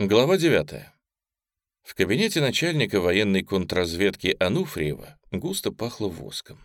Глава 9. В кабинете начальника военной контрразведки Ануфриева густо пахло воском.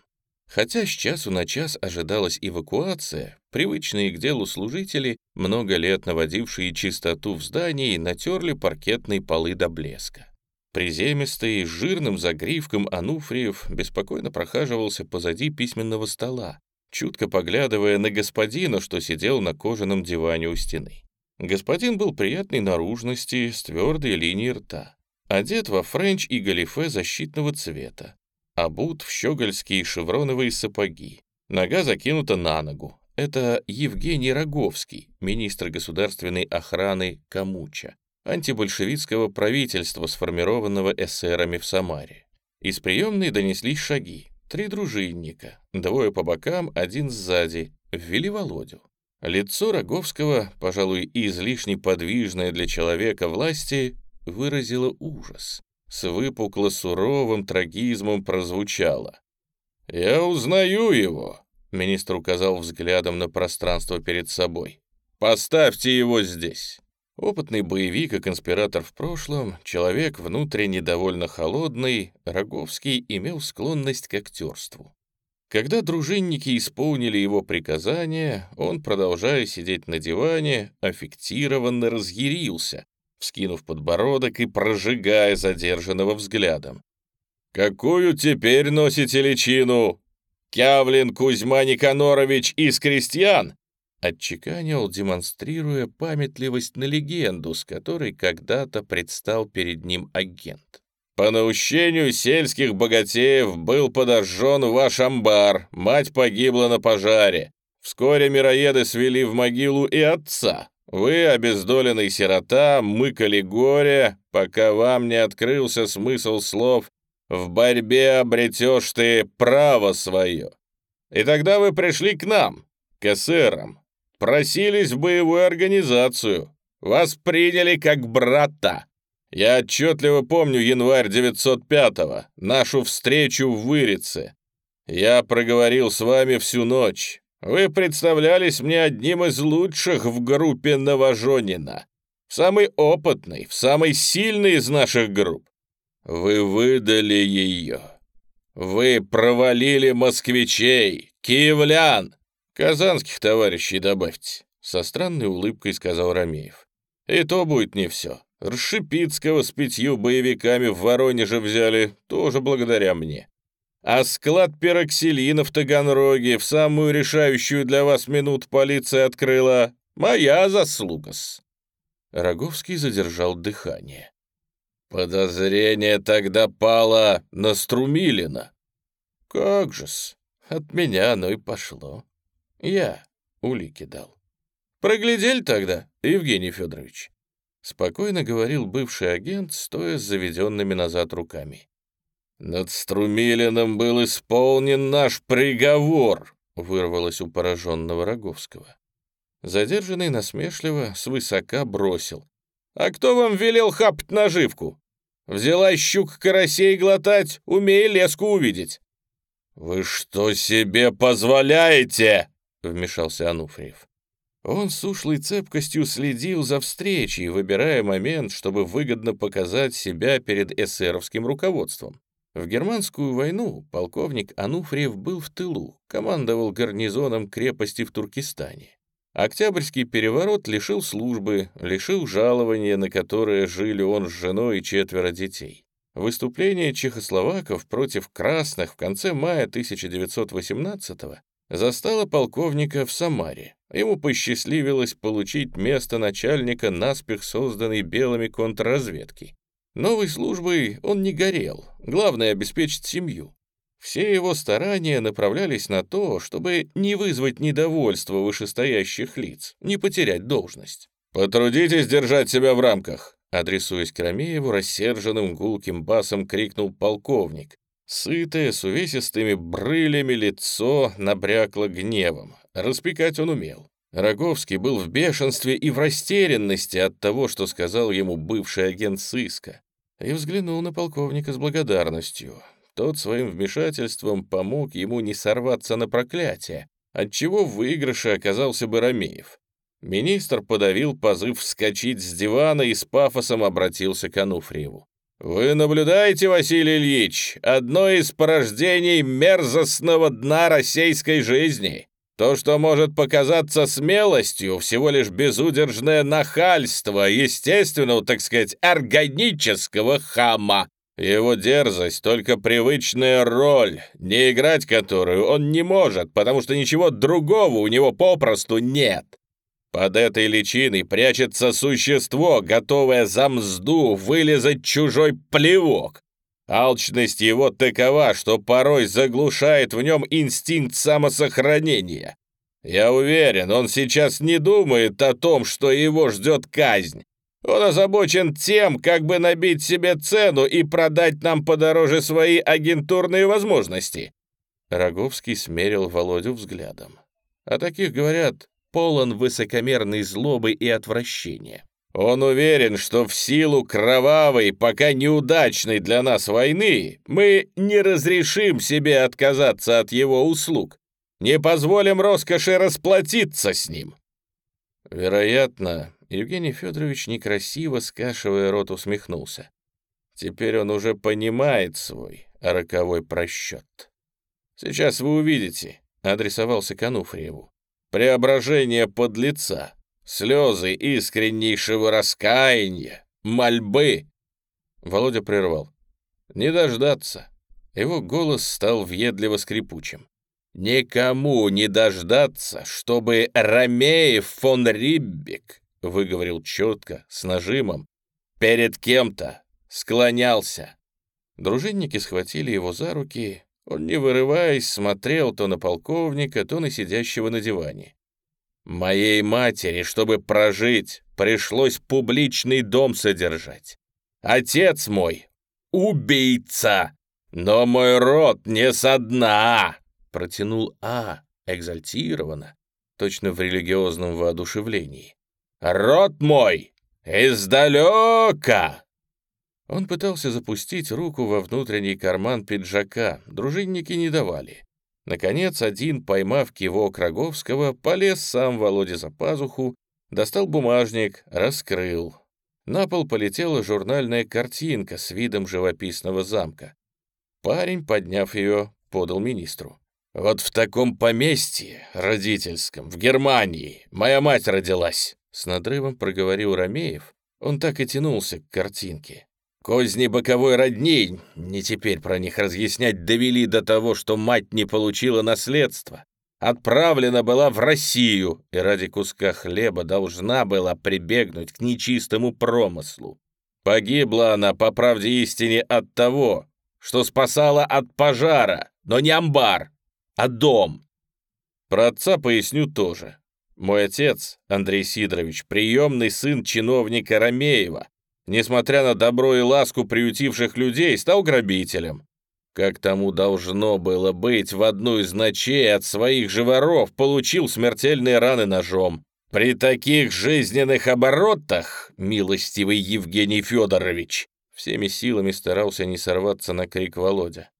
Хотя с часу на час ожидалась эвакуация, привычные к делу служители, много лет наводившие чистоту в здании, натерли паркетные полы до блеска. Приземистый, с жирным загривком Ануфриев беспокойно прохаживался позади письменного стола, чутко поглядывая на господина, что сидел на кожаном диване у стены. Господин был приятной наружности, с твердой линией рта. Одет во френч и галифе защитного цвета. Обут в щегольские шевроновые сапоги. Нога закинута на ногу. Это Евгений Роговский, министр государственной охраны Комуча, антибольшевистского правительства, сформированного эсерами в Самаре. Из приемной донеслись шаги. Три дружинника, двое по бокам, один сзади, ввели Володю. Лицо Роговского, пожалуй, излишне подвижное для человека власти, выразило ужас. С выпукло-суровым трагизмом прозвучало. «Я узнаю его», — министр указал взглядом на пространство перед собой. «Поставьте его здесь». Опытный боевик и конспиратор в прошлом, человек внутренне довольно холодный, Роговский имел склонность к актерству. Когда дружинники исполнили его приказание, он, продолжая сидеть на диване, аффектированно разъярился, вскинув подбородок и прожигая задержанного взглядом. «Какую теперь носите личину? Кявлин Кузьма Никанорович из крестьян?» Отчеканил, демонстрируя памятливость на легенду, с которой когда-то предстал перед ним агент. По наущению сельских богатеев был подожжен ваш амбар, мать погибла на пожаре. Вскоре мироеды свели в могилу и отца. Вы, обездоленный сирота, мыкали горе, пока вам не открылся смысл слов «в борьбе обретешь ты право свое». И тогда вы пришли к нам, к эсерам, просились в боевую организацию, вас приняли как брата. Я отчетливо помню январь 905-го, нашу встречу в Вырице. Я проговорил с вами всю ночь. Вы представлялись мне одним из лучших в группе Новожонина. Самый опытный, в самой сильной из наших групп. Вы выдали ее. Вы провалили москвичей, киевлян. Казанских товарищей добавьте, со странной улыбкой сказал Ромеев. И то будет не все. Ршипицкого с пятью боевиками в Воронеже взяли, тоже благодаря мне. А склад пероксилина в Таганроге в самую решающую для вас минуту полиция открыла. Моя заслуга-с. Роговский задержал дыхание. Подозрение тогда пало на Струмилина. Как же-с, от меня оно и пошло. Я улики дал. Проглядели тогда, Евгений Федорович? Спокойно говорил бывший агент, стоя с заведенными назад руками. «Над Струмилиным был исполнен наш приговор!» вырвалось у пораженного Роговского. Задержанный насмешливо свысока бросил. «А кто вам велел хапать наживку? Взяла щук карасей глотать, умей леску увидеть!» «Вы что себе позволяете?» — вмешался Ануфриев. Он с ушлой цепкостью следил за встречей, выбирая момент, чтобы выгодно показать себя перед эсеровским руководством. В германскую войну полковник Ануфриев был в тылу, командовал гарнизоном крепости в Туркестане. Октябрьский переворот лишил службы, лишил жалования, на которое жили он с женой и четверо детей. Выступление чехословаков против красных в конце мая 1918 застало полковника в Самаре. Ему посчастливилось получить место начальника наспех созданной белыми контрразведки. Новой службой он не горел, главное — обеспечить семью. Все его старания направлялись на то, чтобы не вызвать недовольства вышестоящих лиц, не потерять должность. «Потрудитесь держать себя в рамках», адресуясь к Ромееву, рассерженным гулким басом крикнул полковник, Сытое, с увесистыми брылями лицо набрякло гневом. Распекать он умел. Роговский был в бешенстве и в растерянности от того, что сказал ему бывший агент сыска, и взглянул на полковника с благодарностью. Тот своим вмешательством помог ему не сорваться на проклятие, отчего в выигрыше оказался бы Ромеев. Министр подавил позыв вскочить с дивана и с пафосом обратился к Ануфриеву. «Вы наблюдаете, Василий Ильич, одно из порождений мерзостного дна российской жизни. То, что может показаться смелостью, всего лишь безудержное нахальство естественного, так сказать, органического хама. Его дерзость — только привычная роль, не играть которую он не может, потому что ничего другого у него попросту нет. Под этой личиной прячется существо, готовое за мзду вылезать чужой плевок. Алчность его такова, что порой заглушает в нем инстинкт самосохранения. Я уверен, он сейчас не думает о том, что его ждет казнь. Он озабочен тем, как бы набить себе цену и продать нам подороже свои агентурные возможности». Роговский смерил Володю взглядом. О таких говорят, полон высокомерной злобы и отвращения. Он уверен, что в силу кровавой, пока неудачной для нас войны, мы не разрешим себе отказаться от его услуг, не позволим роскоши расплатиться с ним. Вероятно, Евгений Федорович некрасиво, скашивая рот, усмехнулся. Теперь он уже понимает свой роковой просчет. «Сейчас вы увидите», — адресовался к Ануфриеву, «преображение подлеца, слезы искреннейшего раскаяния, мольбы. Володя прервал. Не дождаться. Его голос стал въедливо скрипучим. «Никому не дождаться, чтобы Ромеев фон Риббек, — выговорил четко, с нажимом, — перед кем-то склонялся». Дружинники схватили его за руки. Он, не вырываясь, смотрел то на полковника, то на сидящего на диване. Моей матери, чтобы прожить, пришлось публичный дом содержать. Отец мой — убийца, но мой род не со дна, протянул А, экзальтированно, точно в религиозном воодушевлении. Род мой издалека. Он пытался запустить руку во внутренний карман пиджака, дружинники не давали. Наконец, один, поймав кивок Роговского, полез сам Володя за пазуху, достал бумажник, раскрыл. На пол полетела журнальная картинка с видом живописного замка. Парень, подняв ее, подал министру. «Вот в таком поместье родительском, в Германии, моя мать родилась!» С надрывом проговорил Ромеев. Он так и тянулся к картинке. Козни боковой родни, не теперь про них разъяснять, довели до того, что мать не получила наследство. Отправлена была в Россию и ради куска хлеба должна была прибегнуть к нечистому промыслу. Погибла она, по правде истине, от того, что спасала от пожара, но не амбар, а дом. Про отца поясню тоже. Мой отец, Андрей Сидорович, приемный сын чиновника Ромеева, несмотря на добро и ласку приютивших людей, стал грабителем. Как тому должно было быть, в одну из ночей от своих же воров получил смертельные раны ножом. При таких жизненных оборотах, милостивый Евгений Федорович, всеми силами старался не сорваться на крик Володя.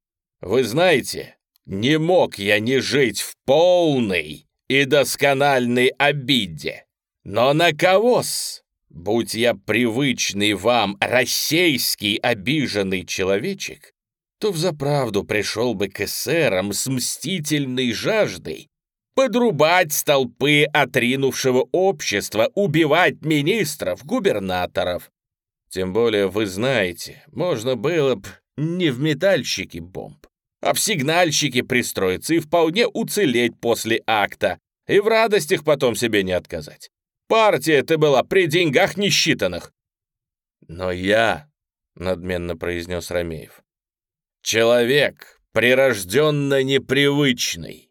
Вы знаете, не мог я не жить в полной и доскональной обиде. Но на кого-с? Будь я привычный вам российский обиженный человечек, то взаправду пришел бы к эсерам с мстительной жаждой подрубать столпы отринувшего общества, убивать министров, губернаторов. Тем более, вы знаете, можно было бы не в метальщике бомб, а в сигнальщике пристроиться и вполне уцелеть после акта, и в радостях потом себе не отказать. Партия ты была при деньгах несчитанных. Но я, — надменно произнес Ромеев, — человек, прирожденно непривычный.